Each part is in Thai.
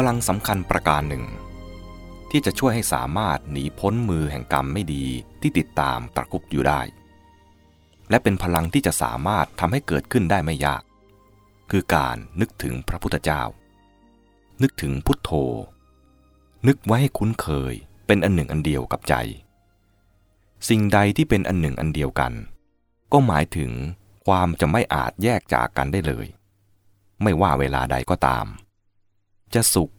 พลังสำคัญประการหนึ่ง ที่จะช่วยให้สามารถหนีพ้นมือแห่งกรรมไม่ดีที่ติดตามตะคุบอยู่ได้ และเป็นพลังที่จะสามารถทำให้เกิดขึ้นได้ไม่ยาก คือการนึกถึงพระพุทธเจ้า นึกถึงพุทโธ นึกไว้ให้คุ้นเคยเป็นอันหนึ่งอันเดียวกับใจ สิ่งใดที่เป็นอันหนึ่งอันเดียวกัน ก็หมายถึงความจะไม่อาจแยกจากกันได้เลย ไม่ว่าเวลาใดก็ตาม จะสุข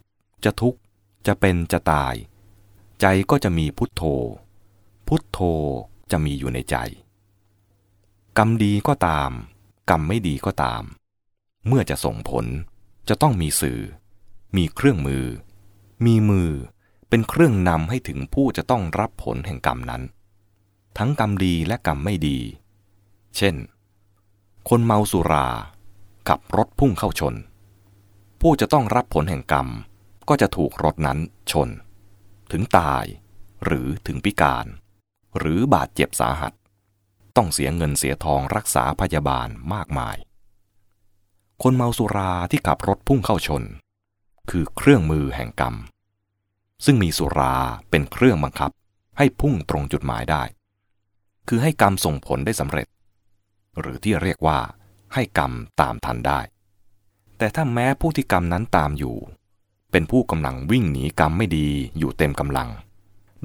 จะทุกข์ จะเป็นจะตาย ใจก็จะมีพุทโธ พุทโธจะมีอยู่ในใจ กรรมดีก็ตาม กรรมไม่ดีก็ตาม เมื่อจะส่งผลจะต้องมีสื่อ มีเครื่องมือ มีมือเป็นเครื่องนำให้ถึงผู้จะต้องรับผลแห่งกรรมนั้น ทั้งกรรมดีและกรรมไม่ดี เช่น คนเมาสุรา ขับรถพุ่งเข้าชน ผู้จะต้องรับผลแห่งกรรม ก็จะถูกรถนั้นชน ถึงตาย หรือถึงพิการ หรือบาดเจ็บสาหัส ต้องเสียเงินเสียทองรักษาพยาบาลมากมาย คนเมาสุราที่ขับรถพุ่งเข้าชน คือเครื่องมือแห่งกรรม ซึ่งมีสุราเป็นเครื่องบังคับให้พุ่งตรงจุดหมายได้ คือให้กรรมส่งผลได้สำเร็จ หรือที่เรียกว่าให้กรรมตามทันได้ แต่ถ้าแม้ผู้ที่กรรมนั้นตามอยู่ เป็นผู้กำลังวิ่งหนีกรรมไม่ดีอยู่เต็มกำลัง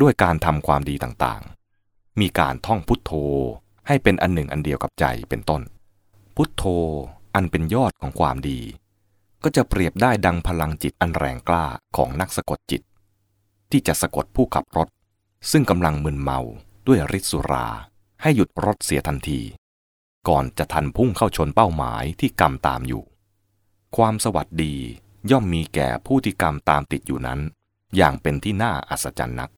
ด้วยการทำความดีต่างๆ มีการท่องพุทโธให้เป็นอันหนึ่งอันเดียวกับใจเป็นต้น พุทโธอันเป็นยอดของความดี ก็จะเปรียบได้ดังพลังจิตอันแรงกล้าของนักสะกดจิต ที่จะสะกดผู้ขับรถ ซึ่งกำลังมึนเมาด้วยฤทธิสุราให้หยุดรถเสียทันที ก่อนจะทันพุ่งเข้าชนเป้าหมายที่กรรมตามอยู่ ความสวัสดีย่อมมีแก่ผู้ที่กรรมตามติดอยู่นั้น อย่างเป็นที่น่าอัศจรรย์นัก